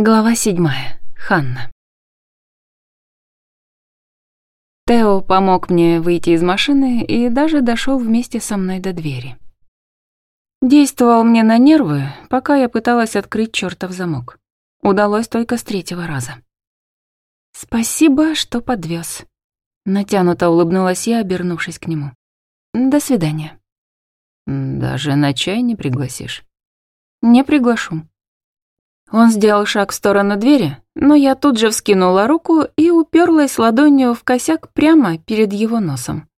Глава седьмая. Ханна. Тео помог мне выйти из машины и даже дошел вместе со мной до двери. Действовал мне на нервы, пока я пыталась открыть чертов замок. Удалось только с третьего раза. «Спасибо, что подвез. Натянуто улыбнулась я, обернувшись к нему. «До свидания». «Даже на чай не пригласишь?» «Не приглашу», он сделал шаг в сторону двери, но я тут же вскинула руку и уперлась ладонью в косяк прямо перед его носом.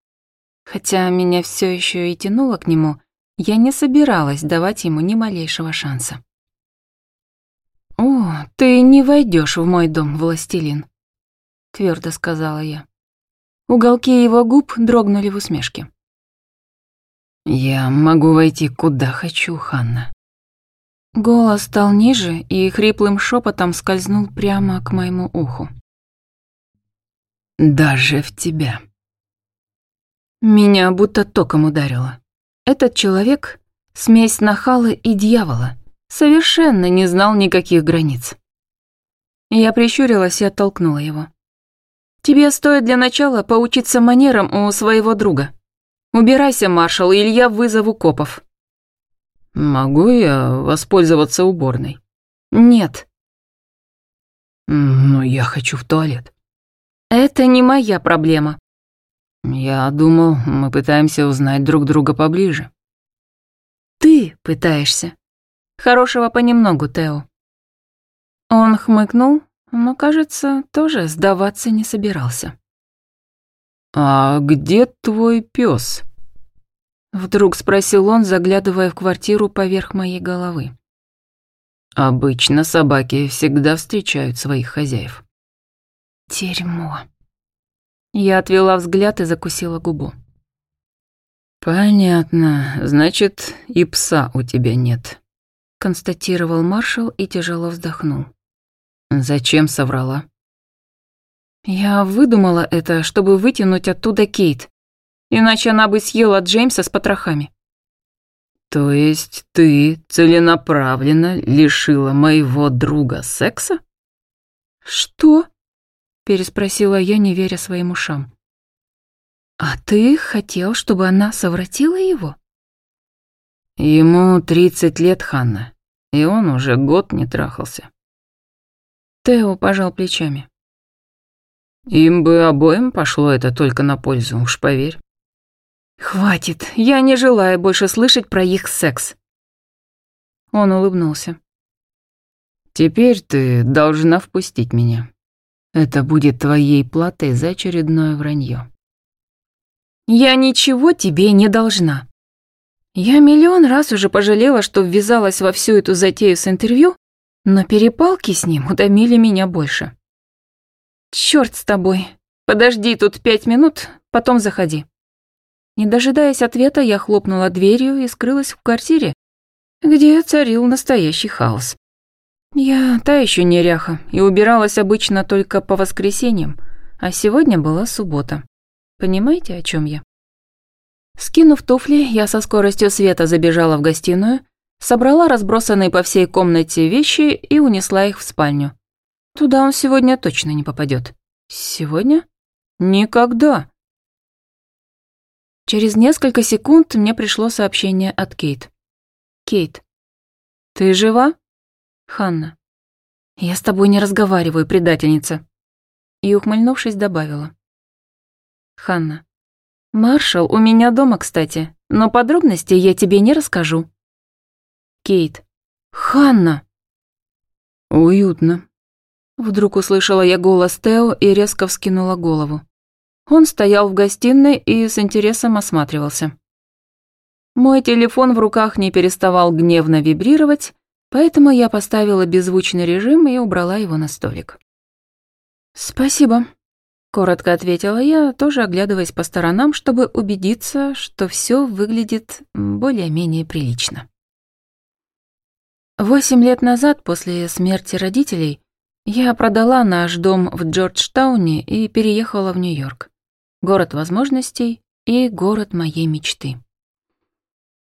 Хотя меня все еще и тянуло к нему, я не собиралась давать ему ни малейшего шанса. «О, ты не войдешь в мой дом, властелин», — твердо сказала я. Уголки его губ дрогнули в усмешке. «Я могу войти куда хочу, Ханна. Голос стал ниже и хриплым шепотом скользнул прямо к моему уху. «Даже в тебя». Меня будто током ударило. Этот человек — смесь нахала и дьявола, совершенно не знал никаких границ. Я прищурилась и оттолкнула его. «Тебе стоит для начала поучиться манерам у своего друга. Убирайся, маршал, или я вызову копов». «Могу я воспользоваться уборной?» «Нет». «Но я хочу в туалет». «Это не моя проблема». «Я думал, мы пытаемся узнать друг друга поближе». «Ты пытаешься. Хорошего понемногу, Тео». Он хмыкнул, но, кажется, тоже сдаваться не собирался. «А где твой пес? Вдруг спросил он, заглядывая в квартиру поверх моей головы. Обычно собаки всегда встречают своих хозяев. Дерьмо. Я отвела взгляд и закусила губу. Понятно, значит, и пса у тебя нет, констатировал маршал и тяжело вздохнул. Зачем соврала? Я выдумала это, чтобы вытянуть оттуда Кейт иначе она бы съела Джеймса с потрохами. То есть ты целенаправленно лишила моего друга секса? Что? Переспросила я, не веря своим ушам. А ты хотел, чтобы она совратила его? Ему тридцать лет, Ханна, и он уже год не трахался. Тео пожал плечами. Им бы обоим пошло это только на пользу, уж поверь. «Хватит, я не желаю больше слышать про их секс». Он улыбнулся. «Теперь ты должна впустить меня. Это будет твоей платой за очередное вранье. «Я ничего тебе не должна». Я миллион раз уже пожалела, что ввязалась во всю эту затею с интервью, но перепалки с ним утомили меня больше. «Чёрт с тобой. Подожди тут пять минут, потом заходи». Не дожидаясь ответа, я хлопнула дверью и скрылась в квартире, где царил настоящий хаос. Я та еще неряха и убиралась обычно только по воскресеньям, а сегодня была суббота. Понимаете, о чем я? Скинув туфли, я со скоростью света забежала в гостиную, собрала разбросанные по всей комнате вещи и унесла их в спальню. Туда он сегодня точно не попадет. Сегодня? Никогда. Через несколько секунд мне пришло сообщение от Кейт. «Кейт, ты жива?» «Ханна, я с тобой не разговариваю, предательница». И, ухмыльнувшись, добавила. «Ханна, Маршал у меня дома, кстати, но подробности я тебе не расскажу». Кейт, «Ханна!» «Уютно». Вдруг услышала я голос Тео и резко вскинула голову. Он стоял в гостиной и с интересом осматривался. Мой телефон в руках не переставал гневно вибрировать, поэтому я поставила беззвучный режим и убрала его на столик. «Спасибо», — коротко ответила я, тоже оглядываясь по сторонам, чтобы убедиться, что все выглядит более-менее прилично. Восемь лет назад, после смерти родителей, я продала наш дом в Джорджтауне и переехала в Нью-Йорк город возможностей и город моей мечты.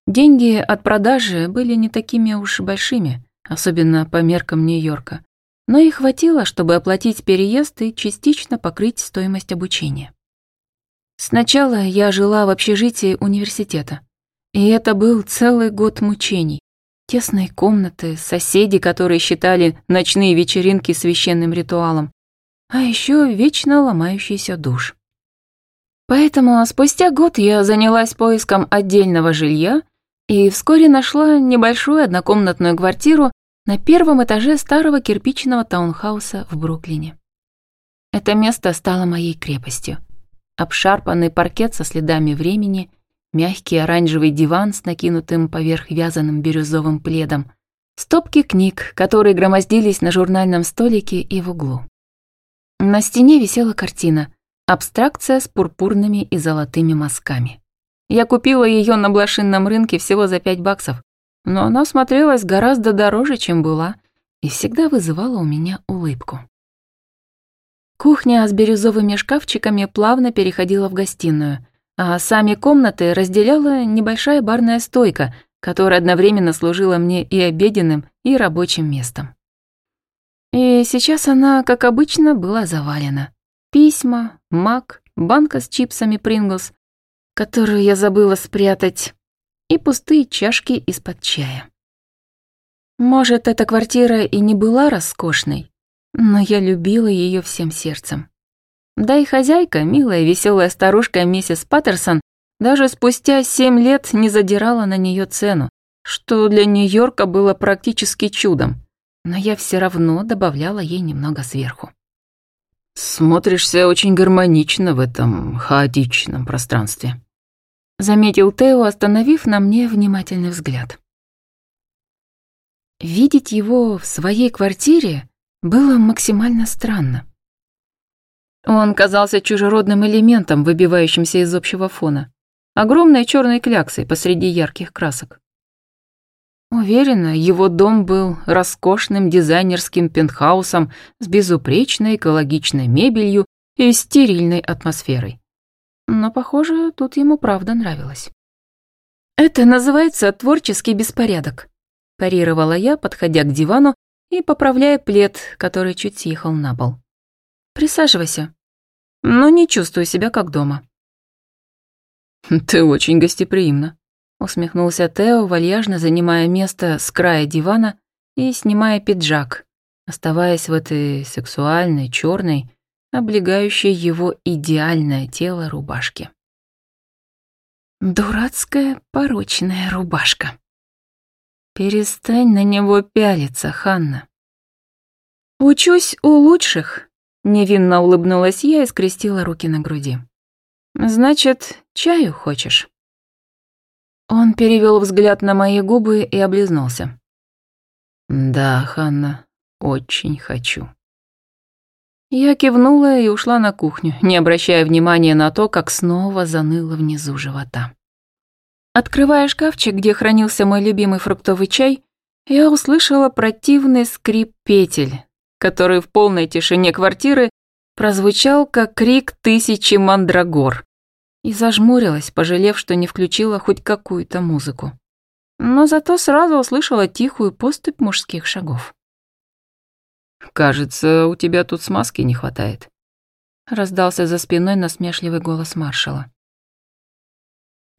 Деньги от продажи были не такими уж большими, особенно по меркам Нью-Йорка, но и хватило, чтобы оплатить переезд и частично покрыть стоимость обучения. Сначала я жила в общежитии университета, и это был целый год мучений. Тесные комнаты, соседи, которые считали ночные вечеринки священным ритуалом, а еще вечно ломающийся душ. Поэтому спустя год я занялась поиском отдельного жилья и вскоре нашла небольшую однокомнатную квартиру на первом этаже старого кирпичного таунхауса в Бруклине. Это место стало моей крепостью. Обшарпанный паркет со следами времени, мягкий оранжевый диван с накинутым поверх вязаным бирюзовым пледом, стопки книг, которые громоздились на журнальном столике и в углу. На стене висела картина «Абстракция с пурпурными и золотыми мазками». Я купила ее на блошинном рынке всего за пять баксов, но она смотрелась гораздо дороже, чем была, и всегда вызывала у меня улыбку. Кухня с бирюзовыми шкафчиками плавно переходила в гостиную, а сами комнаты разделяла небольшая барная стойка, которая одновременно служила мне и обеденным, и рабочим местом. И сейчас она, как обычно, была завалена. Письма, мак, банка с чипсами Принглс, которую я забыла спрятать, и пустые чашки из-под чая. Может, эта квартира и не была роскошной, но я любила ее всем сердцем. Да и хозяйка, милая веселая старушка миссис Паттерсон, даже спустя семь лет не задирала на нее цену, что для Нью-Йорка было практически чудом но я все равно добавляла ей немного сверху. «Смотришься очень гармонично в этом хаотичном пространстве», заметил Тео, остановив на мне внимательный взгляд. Видеть его в своей квартире было максимально странно. Он казался чужеродным элементом, выбивающимся из общего фона, огромной черной кляксой посреди ярких красок. Уверена, его дом был роскошным дизайнерским пентхаусом с безупречной экологичной мебелью и стерильной атмосферой. Но, похоже, тут ему правда нравилось. «Это называется творческий беспорядок», – парировала я, подходя к дивану и поправляя плед, который чуть съехал на пол. «Присаживайся. Но не чувствую себя как дома». «Ты очень гостеприимна», усмехнулся Тео, вальяжно занимая место с края дивана и снимая пиджак, оставаясь в этой сексуальной, черной, облегающей его идеальное тело рубашке. Дурацкая порочная рубашка. Перестань на него пялиться, Ханна. Учусь у лучших, невинно улыбнулась я и скрестила руки на груди. Значит, чаю хочешь? Он перевел взгляд на мои губы и облизнулся. «Да, Ханна, очень хочу». Я кивнула и ушла на кухню, не обращая внимания на то, как снова заныло внизу живота. Открывая шкафчик, где хранился мой любимый фруктовый чай, я услышала противный скрип петель, который в полной тишине квартиры прозвучал как крик тысячи мандрагор и зажмурилась, пожалев, что не включила хоть какую-то музыку. Но зато сразу услышала тихую поступь мужских шагов. «Кажется, у тебя тут смазки не хватает», — раздался за спиной насмешливый голос маршала.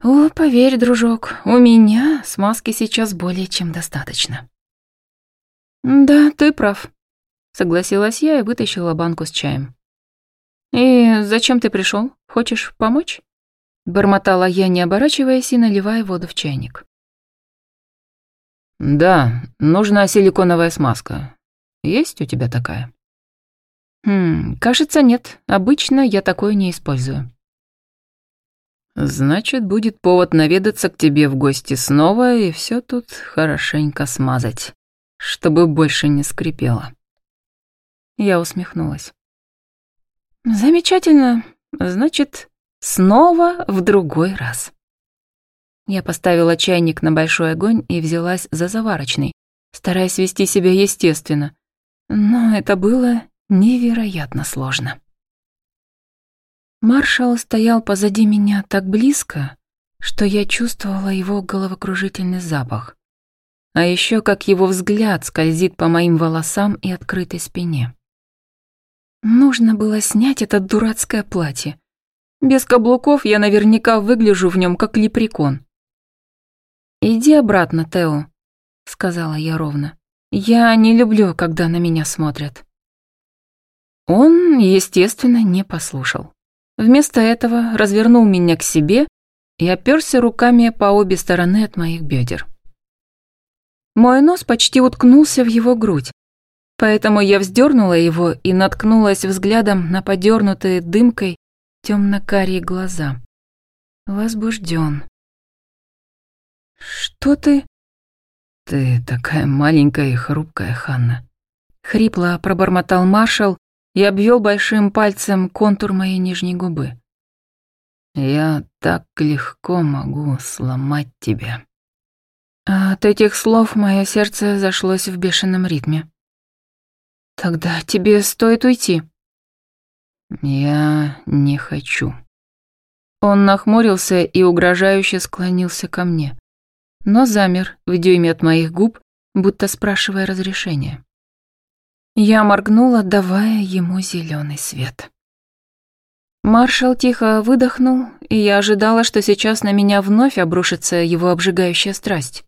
«О, поверь, дружок, у меня смазки сейчас более чем достаточно». «Да, ты прав», — согласилась я и вытащила банку с чаем. «И зачем ты пришел? Хочешь помочь?» Бормотала я, не оборачиваясь и наливая воду в чайник. «Да, нужна силиконовая смазка. Есть у тебя такая?» «Хм, кажется, нет. Обычно я такое не использую». «Значит, будет повод наведаться к тебе в гости снова и все тут хорошенько смазать, чтобы больше не скрипело». Я усмехнулась. «Замечательно. Значит, Снова в другой раз. Я поставила чайник на большой огонь и взялась за заварочный, стараясь вести себя естественно. Но это было невероятно сложно. Маршал стоял позади меня так близко, что я чувствовала его головокружительный запах. а еще как его взгляд скользит по моим волосам и открытой спине. Нужно было снять это дурацкое платье. Без каблуков я наверняка выгляжу в нем как лепрекон. «Иди обратно, Тео», — сказала я ровно. «Я не люблю, когда на меня смотрят». Он, естественно, не послушал. Вместо этого развернул меня к себе и оперся руками по обе стороны от моих бедер. Мой нос почти уткнулся в его грудь, поэтому я вздернула его и наткнулась взглядом на подернутые дымкой темно-карие глаза. Возбужден. «Что ты...» «Ты такая маленькая и хрупкая, Ханна», — хрипло пробормотал маршал и обвел большим пальцем контур моей нижней губы. «Я так легко могу сломать тебя». От этих слов мое сердце зашлось в бешеном ритме. «Тогда тебе стоит уйти». «Я не хочу». Он нахмурился и угрожающе склонился ко мне, но замер в дюйме от моих губ, будто спрашивая разрешения. Я моргнула, давая ему зеленый свет. Маршал тихо выдохнул, и я ожидала, что сейчас на меня вновь обрушится его обжигающая страсть.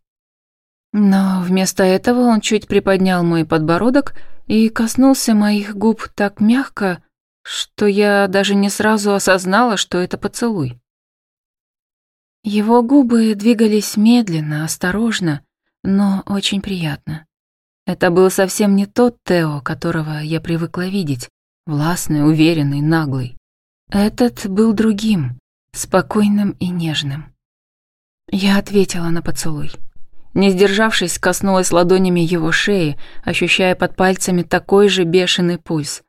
Но вместо этого он чуть приподнял мой подбородок и коснулся моих губ так мягко, что я даже не сразу осознала, что это поцелуй. Его губы двигались медленно, осторожно, но очень приятно. Это был совсем не тот Тео, которого я привыкла видеть, властный, уверенный, наглый. Этот был другим, спокойным и нежным. Я ответила на поцелуй. Не сдержавшись, коснулась ладонями его шеи, ощущая под пальцами такой же бешеный пульс,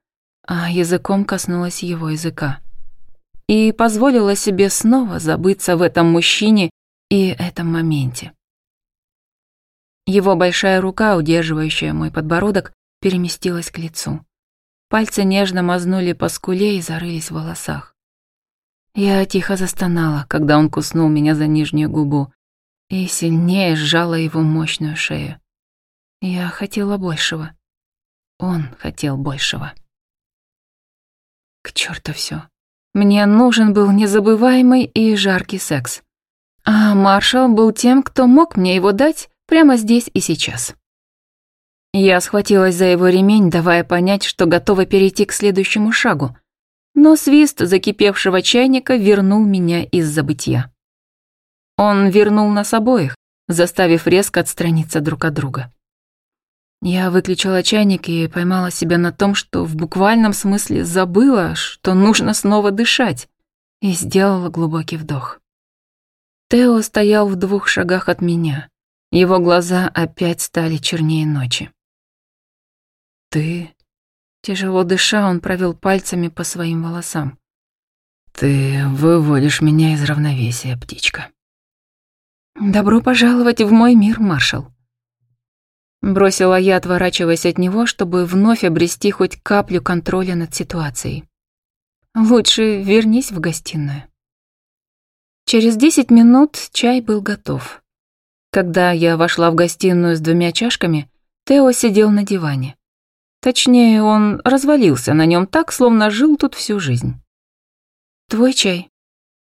а языком коснулась его языка. И позволила себе снова забыться в этом мужчине и этом моменте. Его большая рука, удерживающая мой подбородок, переместилась к лицу. Пальцы нежно мазнули по скуле и зарылись в волосах. Я тихо застонала, когда он куснул меня за нижнюю губу, и сильнее сжала его мощную шею. Я хотела большего. Он хотел большего. К черту все. Мне нужен был незабываемый и жаркий секс. А маршал был тем, кто мог мне его дать прямо здесь и сейчас. Я схватилась за его ремень, давая понять, что готова перейти к следующему шагу, но свист закипевшего чайника вернул меня из забытья. Он вернул нас обоих, заставив резко отстраниться друг от друга. Я выключила чайник и поймала себя на том, что в буквальном смысле забыла, что нужно снова дышать, и сделала глубокий вдох. Тео стоял в двух шагах от меня. Его глаза опять стали чернее ночи. «Ты...» Тяжело дыша, он провел пальцами по своим волосам. «Ты выводишь меня из равновесия, птичка». «Добро пожаловать в мой мир, маршал». Бросила я, отворачиваясь от него, чтобы вновь обрести хоть каплю контроля над ситуацией. «Лучше вернись в гостиную». Через десять минут чай был готов. Когда я вошла в гостиную с двумя чашками, Тео сидел на диване. Точнее, он развалился на нем так, словно жил тут всю жизнь. «Твой чай?»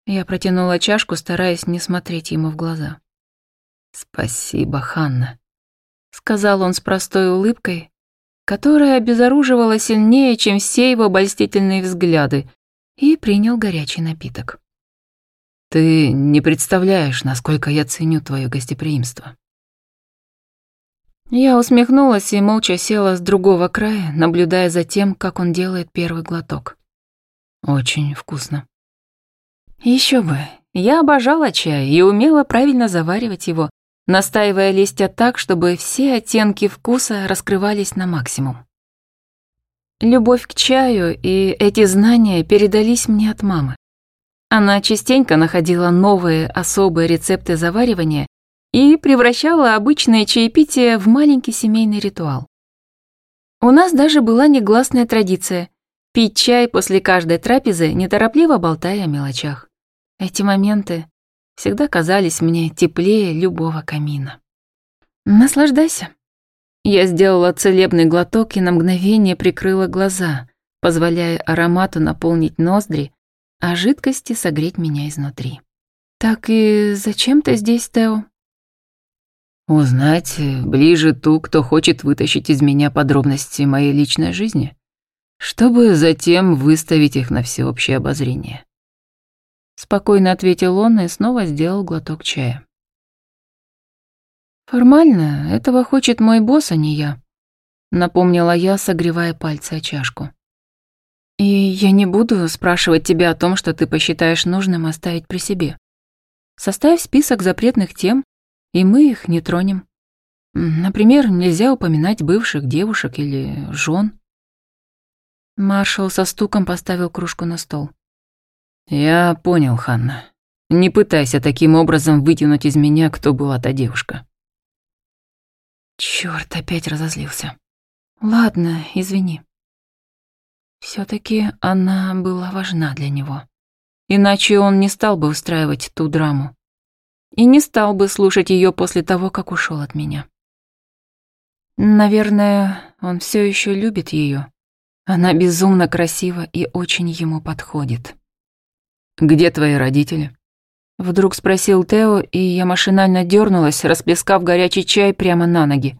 Я протянула чашку, стараясь не смотреть ему в глаза. «Спасибо, Ханна», сказал он с простой улыбкой, которая обезоруживала сильнее, чем все его обольстительные взгляды, и принял горячий напиток. «Ты не представляешь, насколько я ценю твое гостеприимство». Я усмехнулась и молча села с другого края, наблюдая за тем, как он делает первый глоток. «Очень вкусно». Еще бы, я обожала чай и умела правильно заваривать его, настаивая листья так, чтобы все оттенки вкуса раскрывались на максимум. Любовь к чаю и эти знания передались мне от мамы. Она частенько находила новые особые рецепты заваривания и превращала обычное чаепитие в маленький семейный ритуал. У нас даже была негласная традиция пить чай после каждой трапезы, неторопливо болтая о мелочах. Эти моменты всегда казались мне теплее любого камина. Наслаждайся. Я сделала целебный глоток и на мгновение прикрыла глаза, позволяя аромату наполнить ноздри, а жидкости согреть меня изнутри. «Так и зачем ты здесь, Тео?» «Узнать ближе ту, кто хочет вытащить из меня подробности моей личной жизни, чтобы затем выставить их на всеобщее обозрение». Спокойно ответил он и снова сделал глоток чая. «Формально этого хочет мой босс, а не я», — напомнила я, согревая пальцы о чашку. И я не буду спрашивать тебя о том, что ты посчитаешь нужным оставить при себе. Составь список запретных тем, и мы их не тронем. Например, нельзя упоминать бывших девушек или жен. Маршал со стуком поставил кружку на стол. «Я понял, Ханна. Не пытайся таким образом вытянуть из меня, кто была та девушка». Чёрт, опять разозлился. Ладно, извини все таки она была важна для него. Иначе он не стал бы устраивать ту драму. И не стал бы слушать ее после того, как ушел от меня. Наверное, он все еще любит ее. Она безумно красива и очень ему подходит. «Где твои родители?» Вдруг спросил Тео, и я машинально дернулась, расплескав горячий чай прямо на ноги.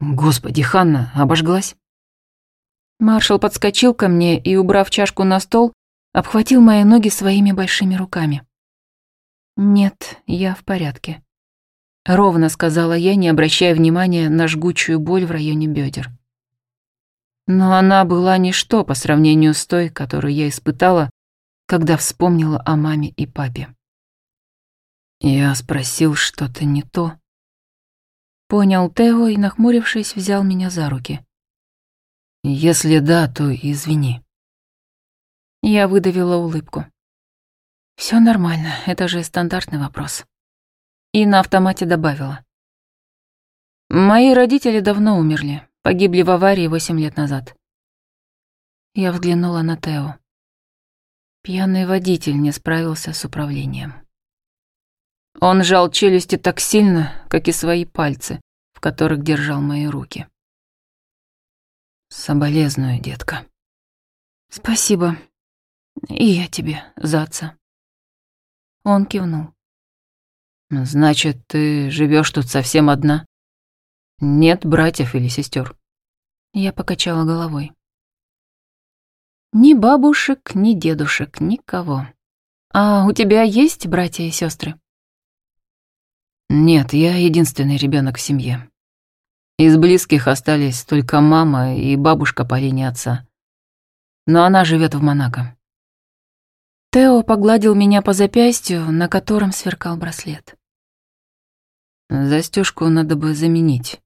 «Господи, Ханна, обожглась?» Маршал подскочил ко мне и, убрав чашку на стол, обхватил мои ноги своими большими руками. «Нет, я в порядке», — ровно сказала я, не обращая внимания на жгучую боль в районе бедер. Но она была ничто по сравнению с той, которую я испытала, когда вспомнила о маме и папе. Я спросил что-то не то. Понял Тео и, нахмурившись, взял меня за руки. Если да, то извини. Я выдавила улыбку. Все нормально, это же стандартный вопрос. И на автомате добавила. Мои родители давно умерли, погибли в аварии восемь лет назад. Я взглянула на Тео. Пьяный водитель не справился с управлением. Он сжал челюсти так сильно, как и свои пальцы, в которых держал мои руки. Соболезную, детка. Спасибо. И я тебе за отца. Он кивнул. Значит, ты живешь тут совсем одна? Нет братьев или сестер? Я покачала головой. Ни бабушек, ни дедушек, никого. А у тебя есть братья и сестры? Нет, я единственный ребенок в семье. Из близких остались только мама и бабушка по линии отца. Но она живет в Монако. Тео погладил меня по запястью, на котором сверкал браслет. Застежку надо бы заменить.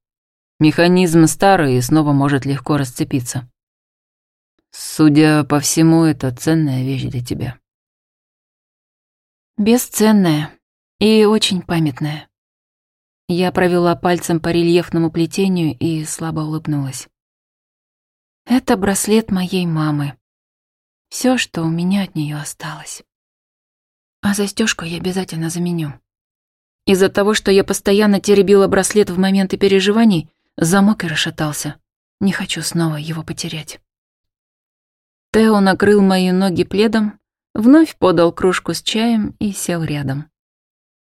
Механизм старый и снова может легко расцепиться. Судя по всему, это ценная вещь для тебя. Бесценная и очень памятная. Я провела пальцем по рельефному плетению и слабо улыбнулась. Это браслет моей мамы. Все, что у меня от нее осталось. А застежку я обязательно заменю. Из-за того, что я постоянно теребила браслет в моменты переживаний, замок и расшатался. Не хочу снова его потерять. Тео накрыл мои ноги пледом, вновь подал кружку с чаем и сел рядом.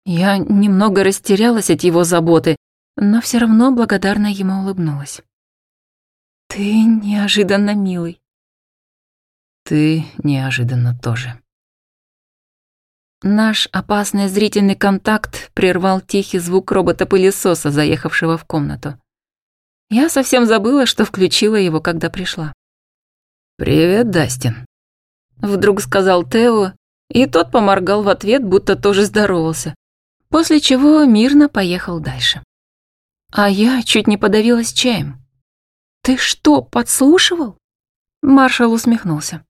Я немного растерялась от его заботы, но все равно благодарно ему улыбнулась. «Ты неожиданно милый». «Ты неожиданно тоже». Наш опасный зрительный контакт прервал тихий звук робота-пылесоса, заехавшего в комнату. Я совсем забыла, что включила его, когда пришла. «Привет, Дастин», — вдруг сказал Тео, и тот поморгал в ответ, будто тоже здоровался после чего мирно поехал дальше. А я чуть не подавилась чаем. «Ты что, подслушивал?» Маршал усмехнулся.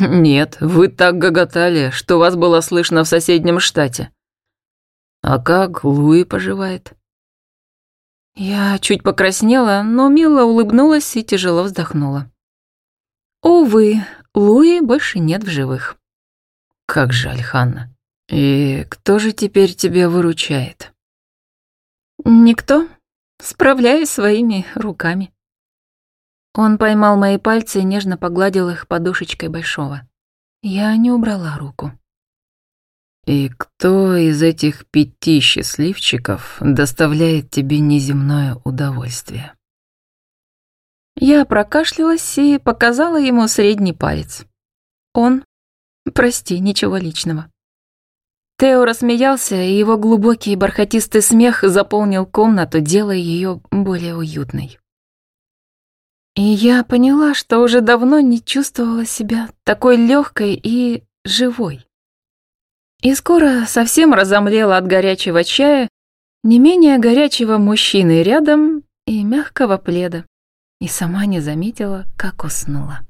«Нет, вы так гоготали, что вас было слышно в соседнем штате. А как Луи поживает?» Я чуть покраснела, но мило улыбнулась и тяжело вздохнула. Увы, Луи больше нет в живых. Как жаль, Ханна. «И кто же теперь тебя выручает?» Никто. Справляюсь своими руками. Он поймал мои пальцы и нежно погладил их подушечкой большого. Я не убрала руку. «И кто из этих пяти счастливчиков доставляет тебе неземное удовольствие?» Я прокашлялась и показала ему средний палец. Он... Прости, ничего личного. Тео рассмеялся, и его глубокий бархатистый смех заполнил комнату, делая ее более уютной. И я поняла, что уже давно не чувствовала себя такой легкой и живой. И скоро совсем разомлела от горячего чая, не менее горячего мужчины рядом и мягкого пледа, и сама не заметила, как уснула.